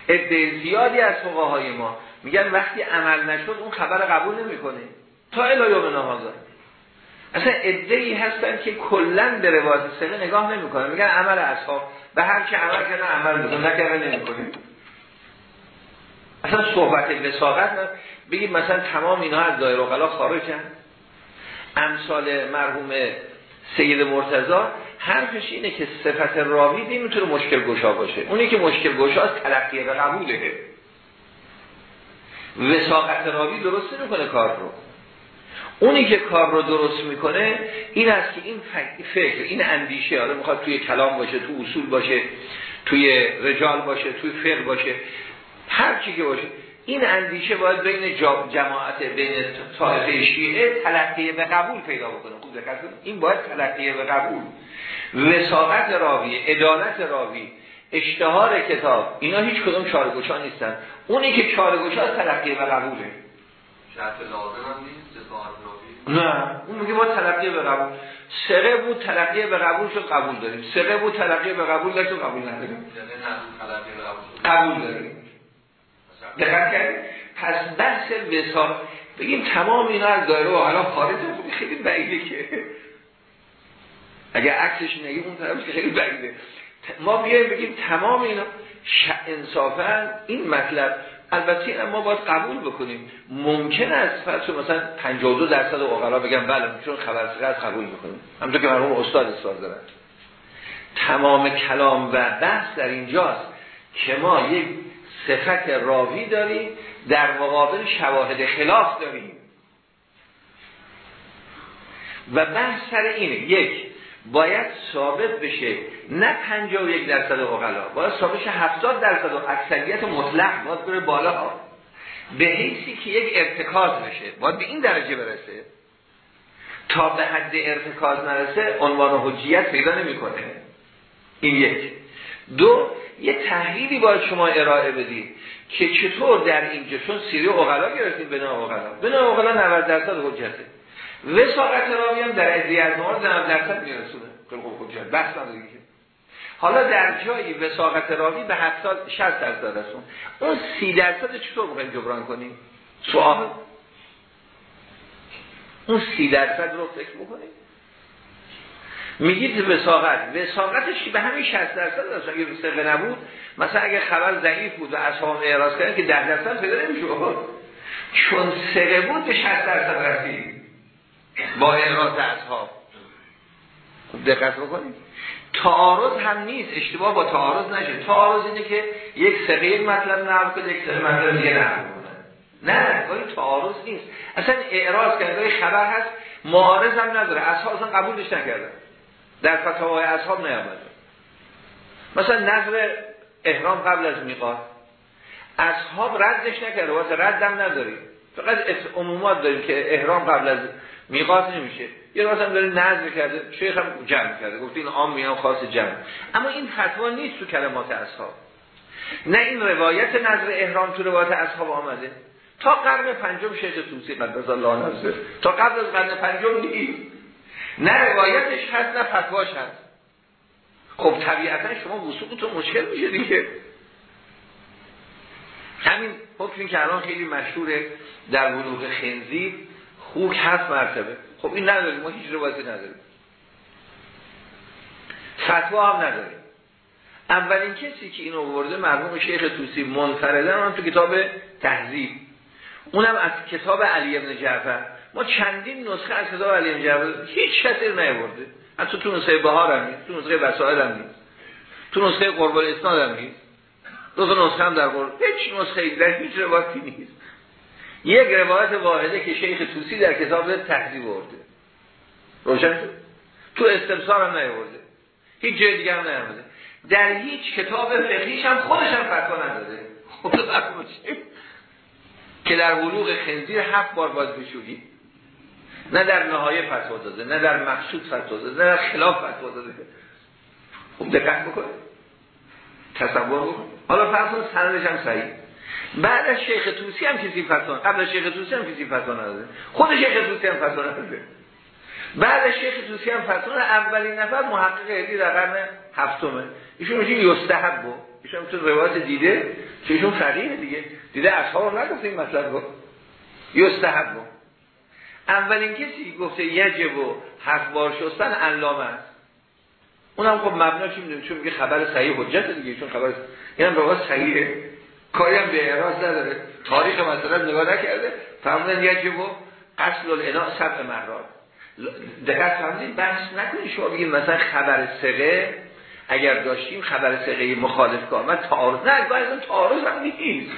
Speaker 1: عده زیادی از فقهای ما میگن وقتی عمل نشد اون خبر قبول نمی‌کنه. تا الهی نهازه اصلا ادهی هستن که کلا به روایت سقه نگاه نمی‌کنن. میگن عمل اصحاب. به هر که عمل کنه عمل می‌کنه نکنه نمی‌کنه. اصلا صحبت وساقت نه. بگید مثلا تمام اینا از دایره خارج خارجن امثال مرحوم سید مرتضا حرفش اینه که صفت راوی نمی‌تونه مشکل گشا باشه. اونی که مشکل گشا از تلقیه و قبوله وساقت راوی درست نمی‌کنه کار رو. اونی که کار رو درست می‌کنه این است که این فکر این اندیشه حالا می‌خواد توی کلام باشه تو اصول باشه توی رجال باشه توی فقه باشه هر چی که باشه این اندیشه باید بین جماعت بین طایفه شیعه تلقیه به قبول پیدا بکنه. خوب دقت این باید تلقیه به قبول. وساقت راوی عدالت راوی اشتهار کتاب اینا هیچ کدوم چارگوشا نیستن. اونی که چارگوشا تلقیه به قبوله.
Speaker 2: شرط لازم هم نیست
Speaker 1: نه. اون میگه با تلقیه به قبول. سره بود تلقیه به قبول شد قبول داریم. سره بود تلقیه به قبول داشت قبول نداریم. قبول داریم. دقت کردیم پس بحث وسال بگیم تمام اینا از دایره حالا خارج خیلی بعیده که. اگر عکسش نگیم اون طرف که خیلی بعیده. ما بیایم بگیم تمام اینا انصافا این مطلب. البته ما باید قبول بکنیم. ممکن است فرض مثلا 52 درصد اوقلا بگم بله چون خبر از قبول می‌کنیم. همونطور که مرحوم استاد اصرار دارن. تمام کلام و بحث در اینجاست که ما یک صفت راوی داریم در مقابل شواهد خلاف داریم. و بحث سر اینه یک باید ثابت بشه نه 51 درصد اقلا باید ثابت بشه 70 درصد و اکثریت مطلق باید بره بالا. به حیثی که یک ارتکاز بشه باید به این درجه برسه. تا به حد ارتکاز نرسه عنوان حجیت پیدا نمی‌کنه. این یک. دو یه تحلیلی باید شما ارائه بدید که چطور در اینجا چون سیری اقلا گرفتیم اقلا به نام اقلا 90 درصد حجته. وساقت راوی هم در ادعای از نماز 90 درصد میرسونه. خیلی خوب حجت بحث که. حالا در جایی وساقت راوی به 70 60 درصد رسون. اون 30 درصد چطور می‌خوایم جبران کنیم؟ سوال. اون 30 درصد رو فکر می‌کنیم میگید وساقت. وساقتش به همین 60 درصد است. اگه سقه نبود مثلا اگه خبر ضعیف بود و اصحاب اعراض کردن که 10 درصد پیدا نمیشه چون سقه بود به 60 درصد رسید. با اعراض اصحاب. دقت بکنید. تعارض هم نیست. اشتباه با تعارض نشه. تعارض اینه که یک سقه مطلب نقل کنه یک سقه مطلب دیگه نقل نه گاهی تعارض نیست. اصلا اعراض کرده خبر هست معارض هم نداره. اصلا قبولش نکردن. در فتاوای اصحاب نیامده. مثلا نظر احرام قبل از میقات. اصحاب ردش نکرده واسه ردم نداریم فقط عمومات داریم که احرام قبل از میقات نمیشه. یه راست هم داره نظر کرده شیخ هم جمع کرده. گفت این عام میان خاص جمع. اما این فتوا نیست تو کلمات اصحاب. نه این روایت نظر احرام تو روایت اصحاب آمده. تا قرن پنجم شیخ توسی قدس الله نظر تا قبل از قرن پنجم نیست. نه روایتش هست نه فتواش هست. خب طبیعتا شما تو مشکل میشه دیگه. همین حکمی که الان خیلی مشهوره در بلوغ خنزیر خوک هست مرتبه. خب این نداریم ما هیچ روایتی نداریم. فتوا هم نداریم. اولین کسی که اینو ورده مرحوم شیخ توسی منفردن هم تو کتاب تهذیب. اونم از کتاب علی ابن جعفر. ما چندین نسخه از کتاب علی جعفر هیچ کسی نیورده حتی تو نسخه بهار هم نیست تو نسخه وسائل هم نیست. تو نسخه قربال اسناد هم نیست. دو تا نسخه هم در قربال هیچ نسخه در هیچ روایتی نیست. یک روایت واحده که شیخ توسی در کتاب تحضیب ورده روشن تو استمسار هم نیورده هیچ جای دیگه هم نیورده در هیچ کتاب فقهیش هم خودش هم فتوا نداده. خب که در بلوغ خنزیر هفت بار باز بشودی نه در نهایه فتوا داده نه در مقصود فتوا داده نه در خلاف فتوا داده. خوب دقت بکن تصور بکن حالا فرض سندش هم صحیح. بعد از شیخ توسی هم کسی فتوا قبل از شیخ توسی هم کسی فتوا نداده. خود شیخ توسی هم فتوا نداده. بعد از شیخ توسی هم فتوا اولین نفر محقق هدی در قرن هفتمه. ایشون میشه یستحب. بود ایشون تو روایت دیده که ایشون فقیه دیگه. دیده اصحاب نگفت این مطلب رو. یستحب. بود اولین کسی گفته یجب و هفت بار شستن علامه است. اونم خب مبناش می‌دونیم چون میگه خبر صحیح حجت دیگه چون خبر اینم روایت صحیحه. کاری هم به اعراض نداره. تاریخ مثلا نگاه نکرده فرمودن یجب و قصل الانا سبع مرات. دقت فرمودین بحث نکنید شما بگید مثلا خبر سقه اگر داشتیم خبر سقه مخالف که آمد تعارض نه باید تعارض هم نیست.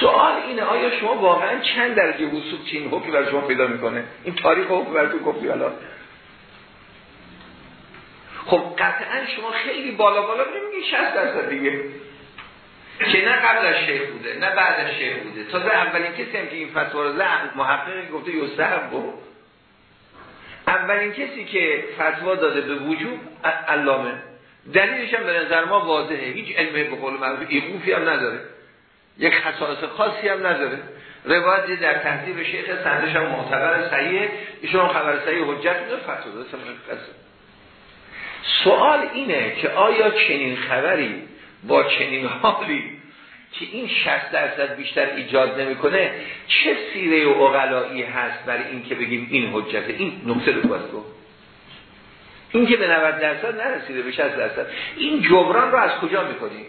Speaker 1: سوال اینه آیا شما واقعا چند درجه وصول چین حکم بر شما پیدا می‌کنه؟ این تاریخ حکم بر تو گفتی حالا خب قطعا شما خیلی بالا بالا میگی 60 درصد دیگه. که نه قبل از شیخ بوده نه بعد از شیخ بوده. تازه اولین کسی هم که این فتوا رو محقق گفته یوسف بود. اولین کسی که فتوا داده به وجود علامه. دلیلش هم به نظر ما واضحه. هیچ علمه به قول معروف هم نداره. یک خصائص خاصی هم نداره. روایت در تحضیب شیخ سندش هم معتبر صحیحه. ایشون خبر صحیح حجت میده فتوا داده سوال اینه که آیا چنین خبری با چنین حالی که این 60 درصد بیشتر ایجاد نمی‌کنه چه سیره و اقلایی هست برای این که بگیم این حجته این نکته رو گفت این که به 90 درصد نرسیده به 60 درصد. این جبران رو از کجا می‌کنیم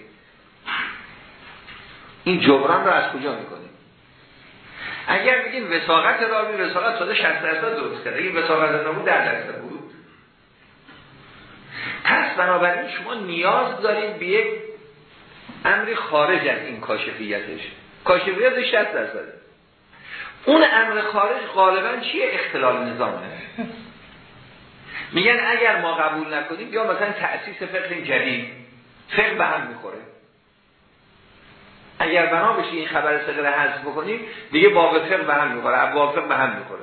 Speaker 1: این جبران رو از کجا می‌کنیم؟ اگر بگیم وساقت راوی وساقت ساده 60 درصد درست کرده. این وساقت نبود 10 درصد بود. پس بنابراین شما نیاز دارید به یک امری خارج از این کاشفیتش. کاشفیتش 60 درصده. اون امر خارج غالبا چیه؟ اختلال نظامه میگن اگر ما قبول نکنیم یا مثلا تأسیس فقه جدید. فقه به هم می‌خوره. اگر بنا بشه این خبر صدر حذف بکنیم دیگه باب فقه به هم می‌خوره فقه به هم می‌خوره.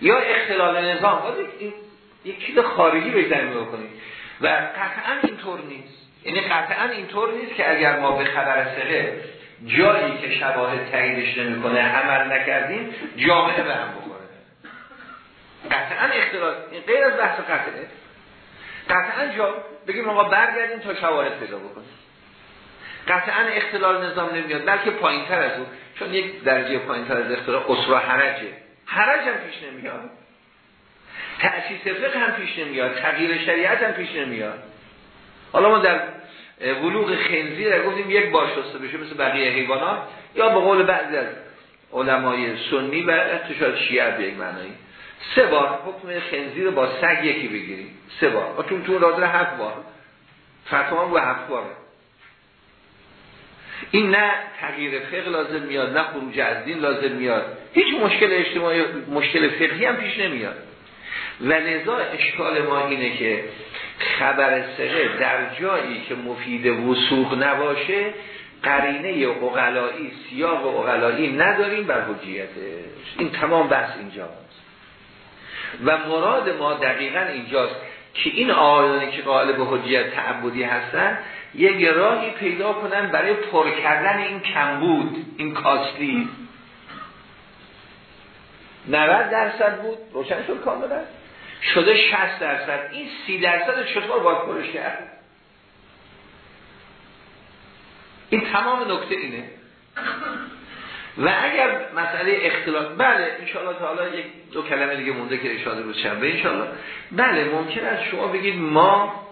Speaker 1: یا اختلال نظام باید یک چیز خارجی بگذاریم بکنیم و قطعا اینطور نیست. یعنی قطعا اینطور نیست که اگر ما به خبر سقه جایی که شواهد تاییدش نمی‌کنه عمل نکردیم جامعه به هم بخوره. قطعا اختلاف این غیر از بحث قطعه. قطعا جا بگیم آقا برگردیم تا شواهد پیدا بکنیم. قطعا اختلال نظام نمیاد بلکه پایین تر از اون چون یک درجه پایین تر از اختلال اسرا حرجه. حرج هم پیش نمیاد. تأسیس فقه هم پیش نمیاد. تغییر شریعت هم پیش نمیاد. حالا ما در ولوغ خنزیر گفتیم یک بار شسته بشه مثل بقیه حیوانات یا به قول بعضی از علمای سنی و شاید شیعه به یک معنایی سه بار حکم خنزیر با سگ یکی بگیریم. سه بار. و تو تو هفت بار. فتوان و هفت بار این نه تغییر فقه لازم میاد نه خروج از دین لازم میاد. هیچ مشکل اجتماعی مشکل فقهی هم پیش نمیاد. و لذا اشکال ما اینه که خبر سقه در جایی که مفید وسوق نباشه قرینه اقلایی سیاق اقلایی نداریم بر حجیتش این تمام بحث اینجاست و مراد ما دقیقا اینجاست که این آیانی که قائل به حجیت تعبدی هستن یک راهی پیدا کنن برای پر کردن این کمبود این کاستی. 90 درصد بود. روشن شد کاملا. شده 60 درصد. این 30 درصد چطور باید پرش کرد؟ این تمام نکته اینه. و اگر مسئله اختلاف بله انشاءالله تعالی یک دو کلمه دیگه مونده که اشاره رو شنبه انشاءالله. بله ممکن است شما بگید ما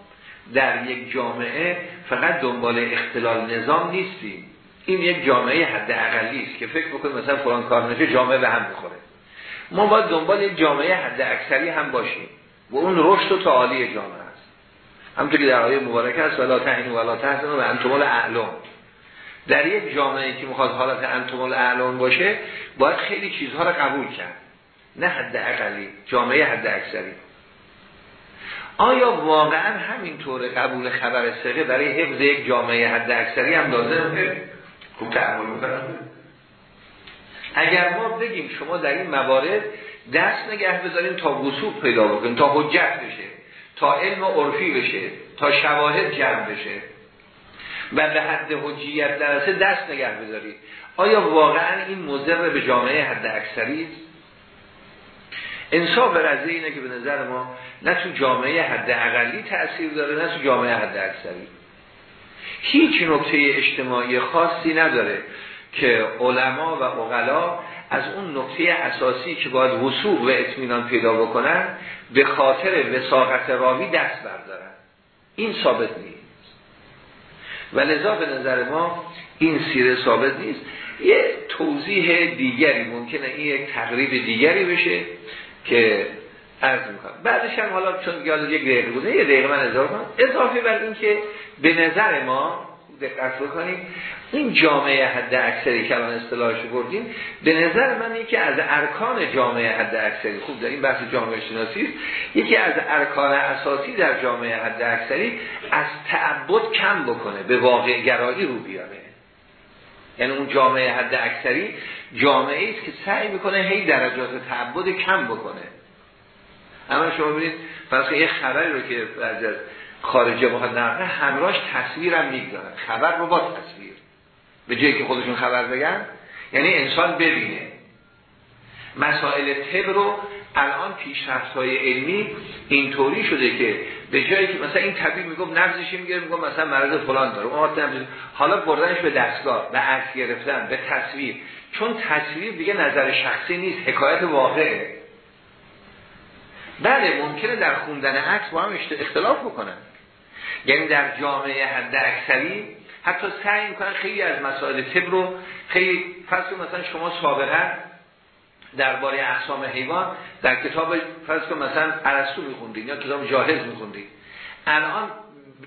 Speaker 1: در یک جامعه فقط دنبال اختلال نظام نیستیم. این یک جامعه حد اقلی است که فکر بکنید مثلا فلان کار نشه جامعه به هم بخوره ما باید دنبال یک جامعه حد اکثری هم باشیم و اون رشد و تعالی جامعه است. همونطور که در آیه مبارک است ولا تهین ولا تحزن و انتمال اعلام در یک جامعه که می‌خواد حالت انتمال اعلام باشه باید خیلی چیزها رو قبول کرد. نه حد اقلی جامعه حد اکثری آیا واقعا همینطور قبول خبر سقه برای حفظ یک جامعه حد اکثری هم لازمه خوب تعمل اگر ما بگیم شما در این موارد دست نگه بذاریم تا وصول پیدا بکنیم تا حجت بشه تا علم عرفی بشه تا شواهد جمع بشه و به حد حجیت درسه دست نگه بذارید آیا واقعا این مضر به جامعه حد اکثری است؟ انصاف رضی اینه که به نظر ما نه تو جامعه حد اقلی تأثیر داره نه تو جامعه حد اکثری هیچ نکته اجتماعی خاصی نداره که علما و اقلا از اون نقطه اساسی که باید وصول و اطمینان پیدا بکنن به خاطر وساقت راوی دست بردارن. این ثابت نیست. و لذا به نظر ما این سیره ثابت نیست. یه توضیح دیگری ممکنه این یک تقریب دیگری بشه. که عرض می‌کنم. بعدش هم حالا چون یاد یک دقیقه بوده یه دقیقه من اضافه کنم. اضافه بر این که به نظر ما دقت بکنید این جامعه حد اکثری که الان اصطلاحش بردیم به نظر من یکی از ارکان جامعه حد اکثری خوب در این بحث جامعه شناسی یکی از ارکان اساسی در جامعه حد اکثری از تعبد کم بکنه به واقع گرایی رو بیاره. یعنی اون جامعه حد اکثری جامعه است که سعی می‌کنه هی درجات تعبد کم بکنه. اما شما ببینید فرض یه خبری رو که از خارجه باید نقله همراهش تصویرم می‌گذارن. خبر رو با تصویر. به جایی که خودشون خبر بگن یعنی انسان ببینه. مسائل طب رو الان پیشرفت های علمی اینطوری شده که به جایی که مثلا این طبیب میگم نبزشی میگه میگم مثلا مرض فلان داره. حالا بردنش به دستگاه به عکس گرفتن به تصویر. چون تصویر دیگه نظر شخصی نیست حکایت واقعه. بله ممکنه در خوندن عکس با هم اختلاف بکنن. یعنی در جامعه حد اکثری حتی سعی می‌کنن خیلی از مسائل طب رو خیلی فرض مثلا شما سابقا درباره اقسام حیوان در کتاب فرض کن مثلا ارسطو میخوندید یا کتاب جاهز میخوندید الان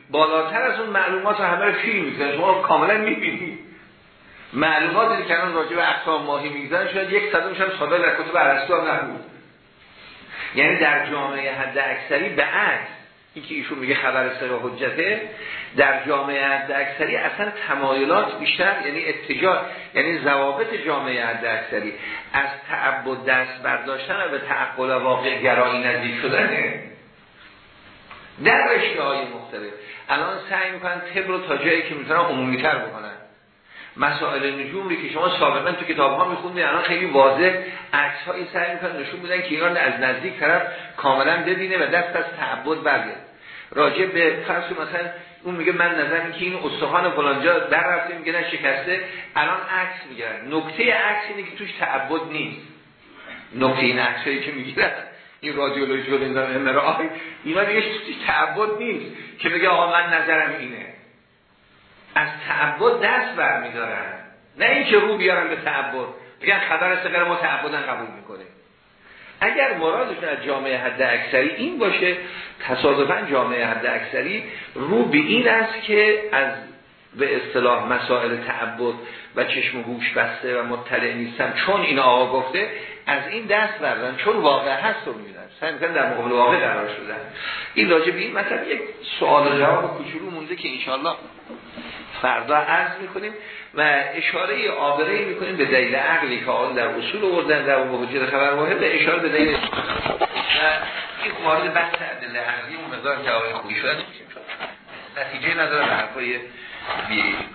Speaker 1: بالاتر از اون معلومات رو همه فیلم می‌کنن شما کاملا می‌بینید معلوماتی که الان راجع به اقسام ماهی می‌گذارن شاید یک صدمش هم سابق در کتاب ارسطو هم نبود. یعنی در جامعه حد اکثری به عکس این که ایشون میگه خبر سر حجته در جامعه حد اکثری اصلا تمایلات بیشتر یعنی اتجاه یعنی ضوابط جامعه حد اکثری از تعبد دست برداشتن و به تعقل واقع گرایی نزدیک شدنه در رشته های مختلف. الان سعی می‌کنن طب رو تا جایی که می‌تونن عمومی تر بکنن. مسائل نجوم که شما سابقا تو کتاب ها میخوندید الان خیلی واضح عکس هایی سعی می‌کنن نشون میدن که ایران از نزدیک طرف کاملا ببینه و دست از تعبد برگرد راجع به فرض مثلا اون میگه من نظر که این استخوان فلانجا در رفته میگه شکسته. الان عکس می‌گیرن نکته عکس اینه که توش تعبد نیست. نکته این عکس که می‌گیرن این رادیولوژی و این ام اینا دیگه تعبد نیست که بگه آقا من نظرم اینه. از تعبد دست برمیدارن. نه اینکه رو بیارن به تعبد. بگن خبر سقر ما تعبدن قبول می‌کنه اگر مرادشون از جامعه حد اکثری این باشه تصادفا جامعه حد اکثری رو به این است که از به اصطلاح مسائل تعبد و چشم و گوش بسته و مطلع نیستن چون این آقا گفته از این دست بردن. چون واقع هست رو میدن. سعی می‌کنن در مقابل واقع قرار شدن. این راجع به این مثلا یک سوال جواب کوچولو مونده که انشالله فردا عرض می‌کنیم و اشاره آبره می‌کنیم به دلیل عقلی که آن در اصول آوردن در وجود خبر واحد به اشاره به دلیل و این وارد بحث دلیل عقلی اون مقدار که خوبی شده نتیجه نداره حرفای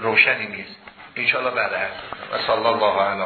Speaker 1: روشنی نیست. انشاءالله بعد هست و صلی الله علیه